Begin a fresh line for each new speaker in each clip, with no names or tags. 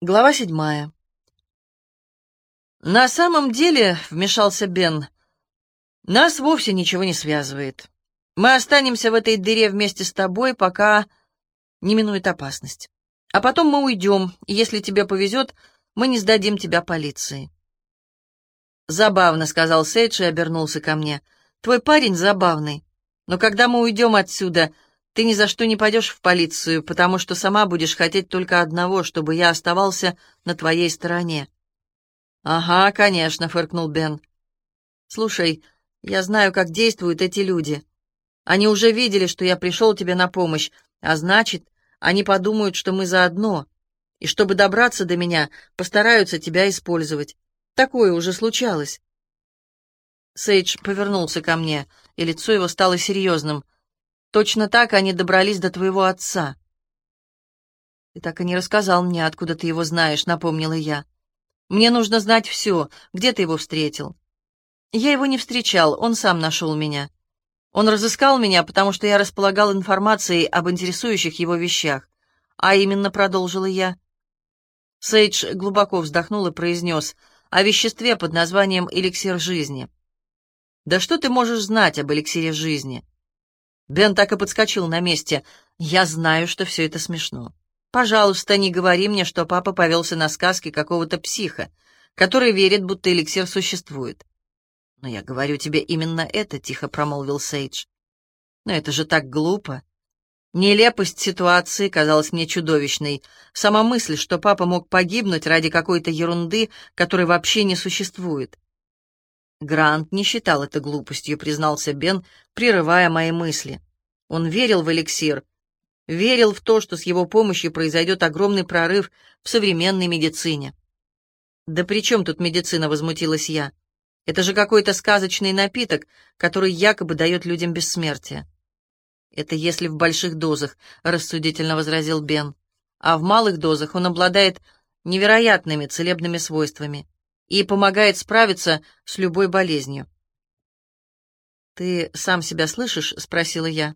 Глава седьмая. «На самом деле», — вмешался Бен, — «нас вовсе ничего не связывает. Мы останемся в этой дыре вместе с тобой, пока не минует опасность. А потом мы уйдем, и если тебе повезет, мы не сдадим тебя полиции». «Забавно», — сказал Сейдж и обернулся ко мне. «Твой парень забавный. Но когда мы уйдем отсюда, ты ни за что не пойдешь в полицию, потому что сама будешь хотеть только одного, чтобы я оставался на твоей стороне». «Ага, конечно», — фыркнул Бен. «Слушай, я знаю, как действуют эти люди. Они уже видели, что я пришел тебе на помощь, а значит, они подумают, что мы заодно, и чтобы добраться до меня, постараются тебя использовать. Такое уже случалось». Сейдж повернулся ко мне, и лицо его стало серьезным — Точно так они добрались до твоего отца. Ты так и не рассказал мне, откуда ты его знаешь, напомнила я. Мне нужно знать все, где ты его встретил. Я его не встречал, он сам нашел меня. Он разыскал меня, потому что я располагал информацией об интересующих его вещах. А именно, продолжила я. Сейдж глубоко вздохнул и произнес о веществе под названием эликсир жизни. «Да что ты можешь знать об эликсире жизни?» Бен так и подскочил на месте. «Я знаю, что все это смешно. Пожалуйста, не говори мне, что папа повелся на сказки какого-то психа, который верит, будто эликсир существует». «Но я говорю тебе именно это», — тихо промолвил Сейдж. «Но это же так глупо». Нелепость ситуации казалась мне чудовищной. Сама мысль, что папа мог погибнуть ради какой-то ерунды, которой вообще не существует. Грант не считал это глупостью, признался Бен, прерывая мои мысли. Он верил в эликсир, верил в то, что с его помощью произойдет огромный прорыв в современной медицине. «Да при чем тут медицина?» — возмутилась я. «Это же какой-то сказочный напиток, который якобы дает людям бессмертие». «Это если в больших дозах», — рассудительно возразил Бен. «А в малых дозах он обладает невероятными целебными свойствами и помогает справиться с любой болезнью. «Ты сам себя слышишь?» — спросила я.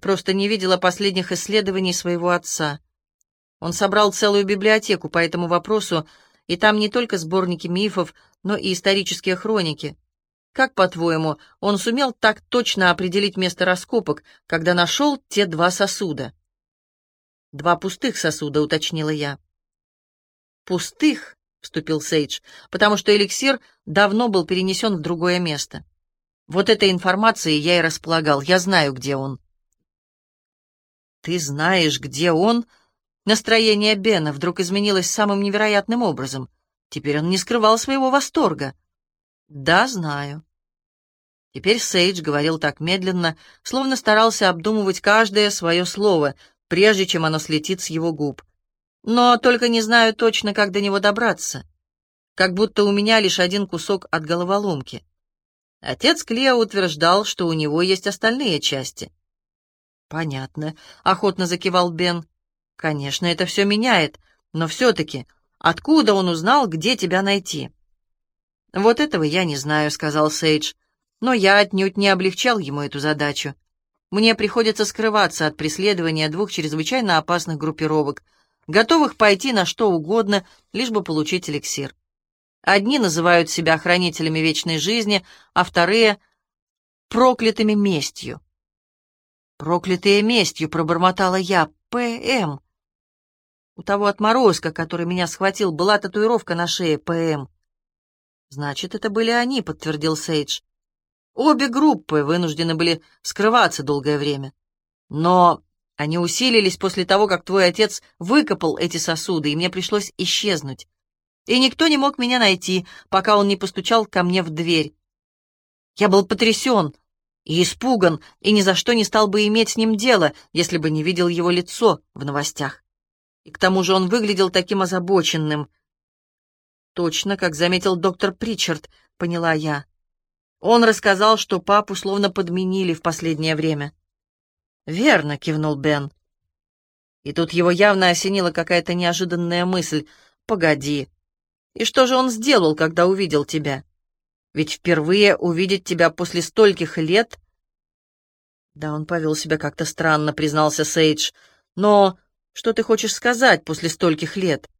Просто не видела последних исследований своего отца. Он собрал целую библиотеку по этому вопросу, и там не только сборники мифов, но и исторические хроники. Как, по-твоему, он сумел так точно определить место раскопок, когда нашел те два сосуда? Два пустых сосуда, уточнила я. Пустых, вступил Сейдж, потому что эликсир давно был перенесен в другое место. Вот этой информацией я и располагал. Я знаю, где он. Ты знаешь, где он? Настроение Бена вдруг изменилось самым невероятным образом. Теперь он не скрывал своего восторга. Да, знаю. Теперь Сейдж говорил так медленно, словно старался обдумывать каждое свое слово, прежде чем оно слетит с его губ но только не знаю точно, как до него добраться. Как будто у меня лишь один кусок от головоломки. Отец Клео утверждал, что у него есть остальные части. «Понятно», — охотно закивал Бен. «Конечно, это все меняет, но все-таки, откуда он узнал, где тебя найти?» «Вот этого я не знаю», — сказал Сейдж, «но я отнюдь не облегчал ему эту задачу. Мне приходится скрываться от преследования двух чрезвычайно опасных группировок — готовых пойти на что угодно, лишь бы получить эликсир. Одни называют себя хранителями вечной жизни, а вторые — проклятыми местью. «Проклятые местью», — пробормотала я, — «ПМ». У того отморозка, который меня схватил, была татуировка на шее ПМ. «Значит, это были они», — подтвердил Сейдж. «Обе группы вынуждены были скрываться долгое время. Но они усилились после того, как твой отец выкопал эти сосуды, и мне пришлось исчезнуть. И никто не мог меня найти, пока он не постучал ко мне в дверь. Я был потрясен и испуган, и ни за что не стал бы иметь с ним дело, если бы не видел его лицо в новостях. И к тому же он выглядел таким озабоченным. Точно, как заметил доктор Причард, поняла я. Он рассказал, что папу словно подменили в последнее время. «Верно», — кивнул Бен. И тут его явно осенила какая-то неожиданная мысль. «Погоди. И что же он сделал, когда увидел тебя? Ведь впервые увидеть тебя после стольких лет...» «Да, он повел себя как-то странно», — признался Сейдж. «Но Что ты хочешь сказать после стольких лет?»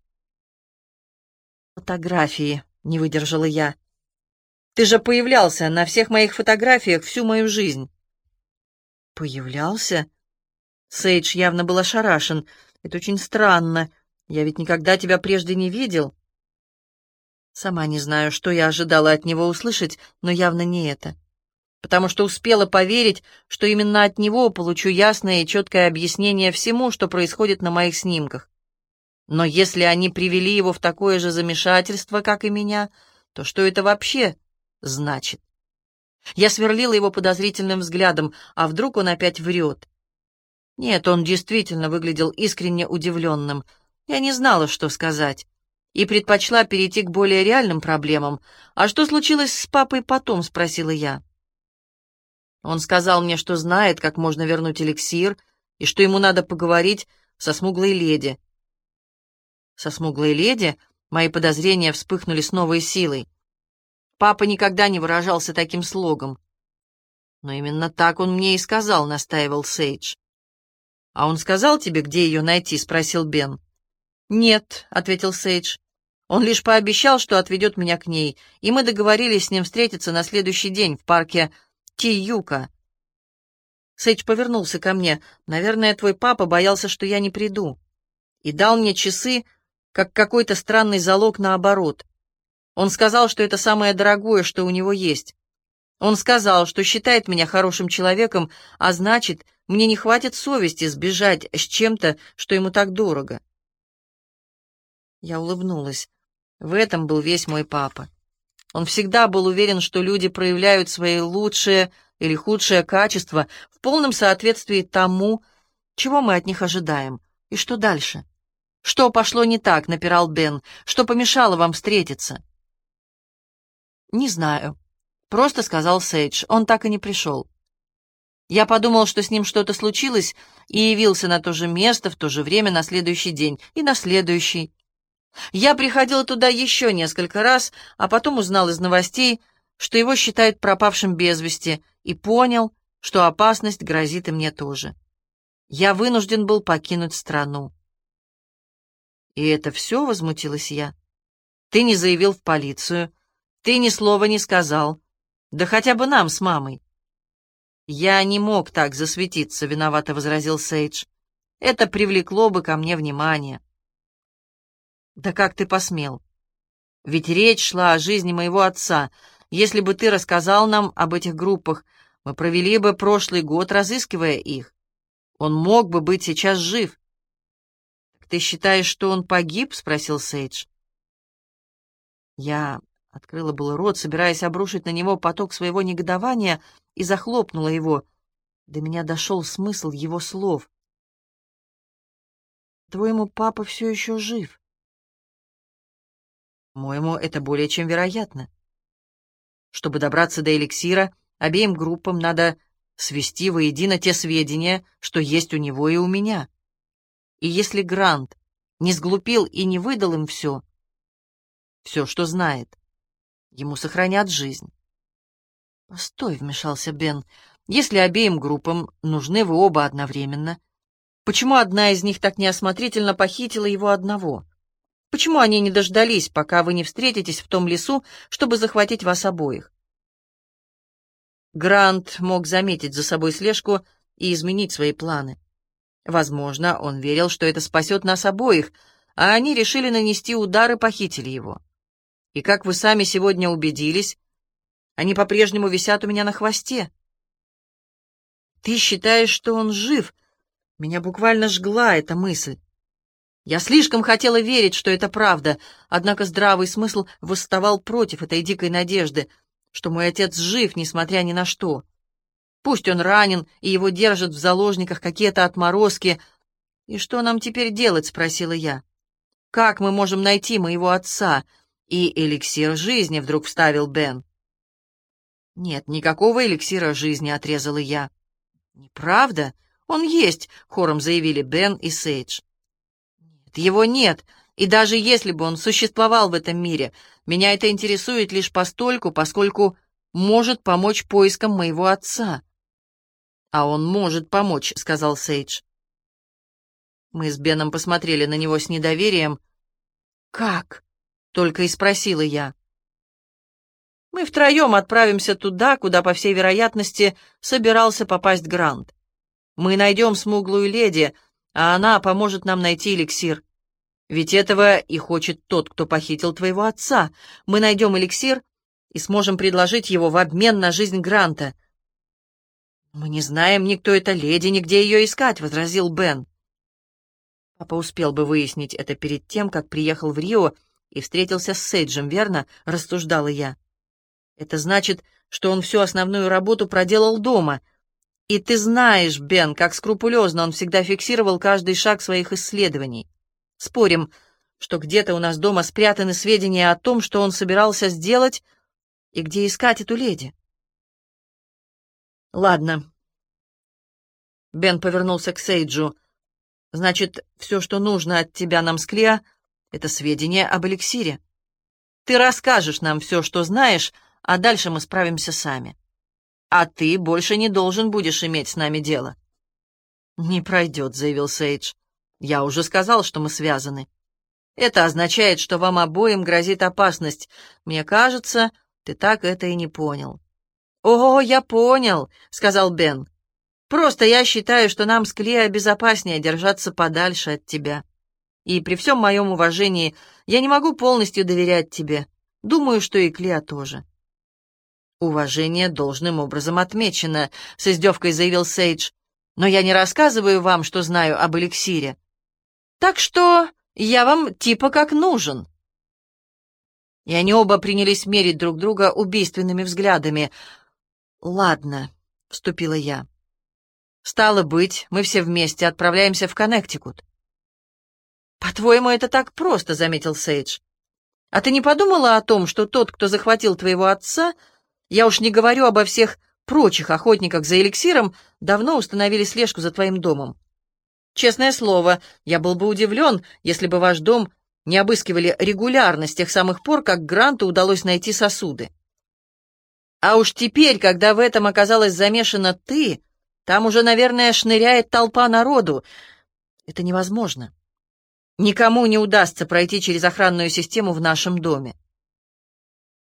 «Фотографии», — не выдержала я. «Ты же появлялся на всех моих фотографиях всю мою жизнь». «Появлялся?» Сейдж явно был ошарашен. «Это очень странно. Я ведь никогда тебя прежде не видел». Сама не знаю, что я ожидала от него услышать, но явно не это. Потому что успела поверить, что именно от него получу ясное и четкое объяснение всему, что происходит на моих снимках. Но если они привели его в такое же замешательство, как и меня, то что это вообще значит? Я сверлила его подозрительным взглядом, а вдруг он опять врет? Нет, он действительно выглядел искренне удивленным. Я не знала, что сказать, и предпочла перейти к более реальным проблемам. «А что случилось с папой потом?» — спросила я. Он сказал мне, что знает, как можно вернуть эликсир, и что ему надо поговорить со смуглой леди. Со смуглой леди мои подозрения вспыхнули с новой силой. Папа никогда не выражался таким слогом. Но именно так он мне и сказал, настаивал Сейдж. «А он сказал тебе, где ее найти?» — спросил Бен. «Нет», — ответил Сейдж. «Он лишь пообещал, что отведет меня к ней, и мы договорились с ним встретиться на следующий день в парке Тиюка». Сейдж повернулся ко мне. «Наверное, твой папа боялся, что я не приду, и дал мне часы, как какой-то странный залог наоборот. Он сказал, что это самое дорогое, что у него есть. Он сказал, что считает меня хорошим человеком, а значит, мне не хватит совести сбежать с чем-то, что ему так дорого. Я улыбнулась. В этом был весь мой папа. Он всегда был уверен, что люди проявляют свои лучшие или худшие качества в полном соответствии тому, чего мы от них ожидаем. И что дальше? Что пошло не так, напирал Бен? Что помешало вам встретиться? Не знаю. Просто сказал Сейдж. Он так и не пришел. Я подумал, что с ним что-то случилось, и явился на то же место в то же время на следующий день и на следующий. Я приходил туда еще несколько раз, а потом узнал из новостей, что его считают пропавшим без вести, и понял, что опасность грозит и мне тоже. Я вынужден был покинуть страну. «И это все?» — возмутилась я. «Ты не заявил в полицию, ты ни слова не сказал, да хотя бы нам с мамой. «Я не мог так засветиться», — виновато возразил Сейдж. «Это привлекло бы ко мне внимание». «Да как ты посмел? Ведь речь шла о жизни моего отца. Если бы ты рассказал нам об этих группах, мы провели бы прошлый год, разыскивая их. Он мог бы быть сейчас жив». «Ты считаешь, что он погиб?» — спросил Сейдж. Я открыла был рот, собираясь обрушить на него поток своего негодования, и захлопнула его. До меня дошел смысл его слов. «Твоему папа все еще жив?» «По-моему, это более чем вероятно. Чтобы добраться до эликсира, обеим группам надо свести воедино те сведения, что есть у него и у меня. И если Грант не сглупил и не выдал им все, все, что знает, ему сохранят жизнь. «Постой», — вмешался Бен, — «если обеим группам нужны вы оба одновременно, почему одна из них так неосмотрительно похитила его одного? Почему они не дождались, пока вы не встретитесь в том лесу, чтобы захватить вас обоих?» Грант мог заметить за собой слежку и изменить свои планы. Возможно, он верил, что это спасет нас обоих, а они решили нанести удар и похитили его. И как вы сами сегодня убедились, они по-прежнему висят у меня на хвосте. Ты считаешь, что он жив? Меня буквально жгла эта мысль. Я слишком хотела верить, что это правда, однако здравый смысл восставал против этой дикой надежды, что мой отец жив, несмотря ни на что. Пусть он ранен, и его держат в заложниках какие-то отморозки. «И что нам теперь делать?» — спросила я. «Как мы можем найти моего отца?» «И эликсир жизни», — вдруг вставил Бен. «Нет, никакого эликсира жизни», — отрезала я. «Неправда? Он есть», — хором заявили Бен и Сейдж. «Нет, его нет, и даже если бы он существовал в этом мире, меня это интересует лишь постольку, поскольку может помочь поискам моего отца». «А он может помочь», — сказал Сейдж. Мы с Беном посмотрели на него с недоверием. «Как?» — только и спросила я. «Мы втроем отправимся туда, куда, по всей вероятности, собирался попасть Грант. Мы найдем смуглую леди, а она поможет нам найти эликсир. Ведь этого и хочет тот, кто похитил твоего отца. Мы найдем эликсир и сможем предложить его в обмен на жизнь Гранта». «Мы не знаем ни кто эта леди, ни где ее искать», — возразил Бен. Папа успел бы выяснить это перед тем, как приехал в Рио и встретился с Сейджем, верно? — рассуждала я. Это значит, что он всю основную работу проделал дома. И ты знаешь, Бен, как скрупулезно он всегда фиксировал каждый шаг своих исследований. Спорим, что где-то у нас дома спрятаны сведения о том, что он собирался сделать и где искать эту леди. Ладно. Бен повернулся к Сейджу. Значит, все, что нужно от тебя нам с Клео, это сведения об эликсире. Ты расскажешь нам все, что знаешь, а дальше мы справимся сами. А ты больше не должен будешь иметь с нами дело. «Не пройдет», — заявил Сейдж. «Я уже сказал, что мы связаны. Это означает, что вам обоим грозит опасность. Мне кажется, ты так это и не понял». «О, я понял», — сказал Бен. Просто я считаю, что нам с Клео безопаснее держаться подальше от тебя. И при всем моем уважении я не могу полностью доверять тебе. Думаю, что и Клео тоже». «Уважение должным образом отмечено», — с издевкой заявил Сейдж. «Но я не рассказываю вам, что знаю об эликсире. Так что я вам типа как нужен». И они оба принялись мерить друг друга убийственными взглядами. «Ладно», — вступила я. Стало быть, мы все вместе отправляемся в Коннектикут. «По-твоему, это так просто», — заметил Сейдж. «А ты не подумала о том, что тот, кто захватил твоего отца, я уж не говорю обо всех прочих охотниках за эликсиром, давно установили слежку за твоим домом? Честное слово, я был бы удивлен, если бы ваш дом не обыскивали регулярно с тех самых пор, как Гранту удалось найти сосуды. А уж теперь, когда в этом оказалась замешана ты, там уже, наверное, шныряет толпа народу. Это невозможно. Никому не удастся пройти через охранную систему в нашем доме.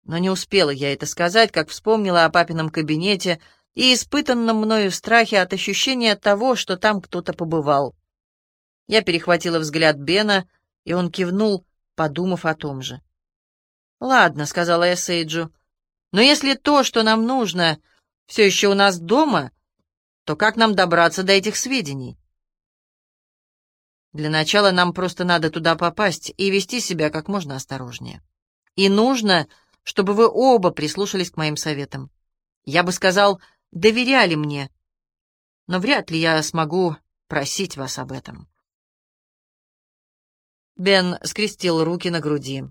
Но не успела я это сказать, как вспомнила о папином кабинете и испытанном мною страхе от ощущения того, что там кто-то побывал. Я перехватила взгляд Бена, и он кивнул, подумав о том же. «Ладно», — сказала я Сейджу, — «но если то, что нам нужно, все еще у нас дома, то как нам добраться до этих сведений? Для начала нам просто надо туда попасть и вести себя как можно осторожнее. И нужно, чтобы вы оба прислушались к моим советам. Я бы сказал, доверяли мне, но вряд ли я смогу просить вас об этом. Бен скрестил руки на груди.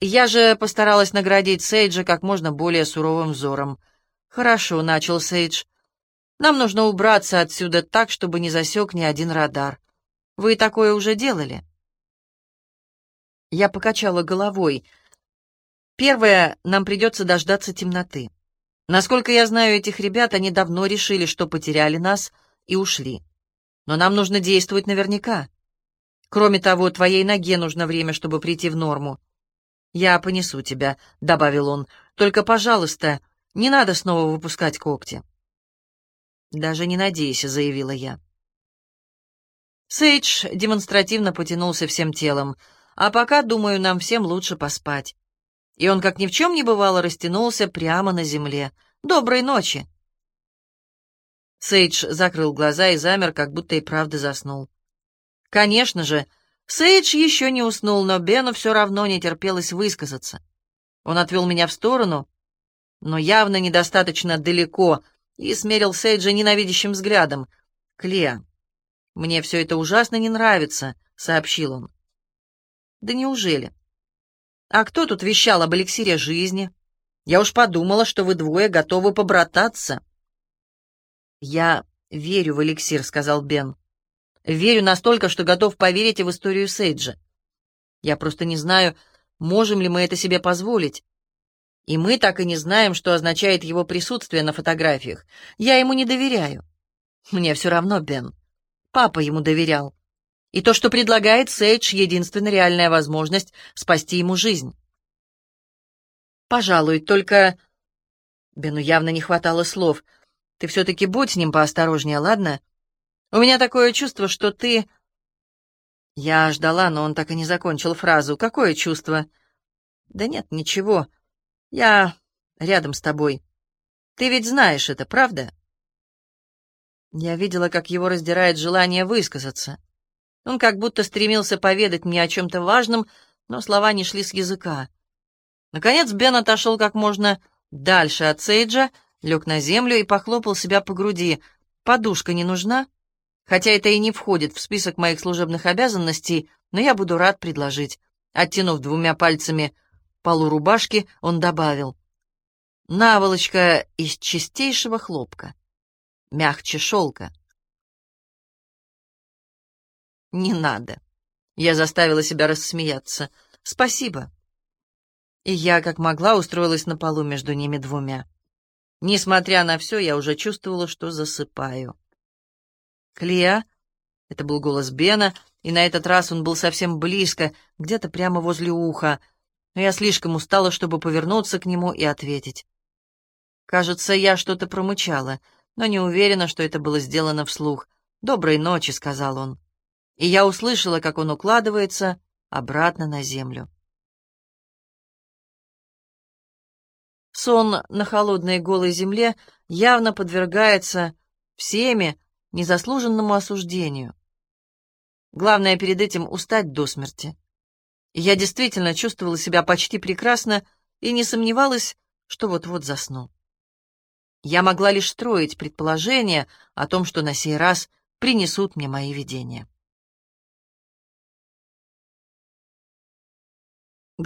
Я же постаралась наградить Сейджа как можно более суровым взором. «Хорошо», — начал Сейдж, нам нужно убраться отсюда так, чтобы не засек ни один радар. Вы такое уже делали?» Я покачала головой. «Первое, нам придется дождаться темноты. Насколько я знаю этих ребят, они давно решили, что потеряли нас и ушли. Но нам нужно действовать наверняка. Кроме того, твоей ноге нужно время, чтобы прийти в норму. «Я понесу тебя», — добавил он. «Только, пожалуйста, не надо снова выпускать когти». «Даже не надейся», — заявила я. Сейдж демонстративно потянулся всем телом. «А пока, думаю, нам всем лучше поспать». И он, как ни в чем не бывало, растянулся прямо на земле. «Доброй ночи!» Сейдж закрыл глаза и замер, как будто и правда заснул. Конечно же, Сейдж еще не уснул, но Бену все равно не терпелось высказаться. Он отвел меня в сторону, но явно недостаточно далеко, и смерил Сейджа ненавидящим взглядом. «Клеа, мне все это ужасно не нравится», — сообщил он. «Да неужели? А кто тут вещал об эликсире жизни? Я уж подумала, что вы двое готовы побрататься». «Я верю в эликсир», — сказал Бен. «Верю настолько, что готов поверить и в историю Сейджа. Я просто не знаю, можем ли мы это себе позволить. И мы так и не знаем, что означает его присутствие на фотографиях. Я ему не доверяю. Мне все равно, Бен. Папа ему доверял. И то, что предлагает Сейдж, единственная реальная возможность спасти ему жизнь. Пожалуй, только... Бену явно не хватало слов. Ты все-таки будь с ним поосторожнее, ладно? У меня такое чувство, что ты... Я ждала, но он так и не закончил фразу. Какое чувство? Да нет, ничего. Я рядом с тобой. Ты ведь знаешь это, правда? Я видела, как его раздирает желание высказаться. Он как будто стремился поведать мне о чем-то важном, но слова не шли с языка. Наконец Бен отошел как можно дальше от Сейджа, лег на землю и похлопал себя по груди. «Подушка не нужна? Хотя это и не входит в список моих служебных обязанностей, но я буду рад предложить». Оттянув двумя пальцами полу рубашки, он добавил. «Наволочка из чистейшего хлопка, мягче шелка». «Не надо». Я заставила себя рассмеяться. «Спасибо». И я, как могла, устроилась на полу между ними двумя. Несмотря на все, я уже чувствовала, что засыпаю. «Клеа?» — это был голос Бена, и на этот раз он был совсем близко, где-то прямо возле уха, но я слишком устала, чтобы повернуться к нему и ответить. Кажется, я что-то промычала, но не уверена, что это было сделано вслух. «Доброй ночи», — сказал он и я услышала, как он укладывается обратно на землю. Сон на холодной голой земле явно подвергается всеми незаслуженному осуждению. Главное перед этим устать до смерти. я действительно чувствовала себя почти прекрасно и не сомневалась, что вот-вот засну. Я могла лишь строить предположения о том, что на сей раз принесут мне мои видения.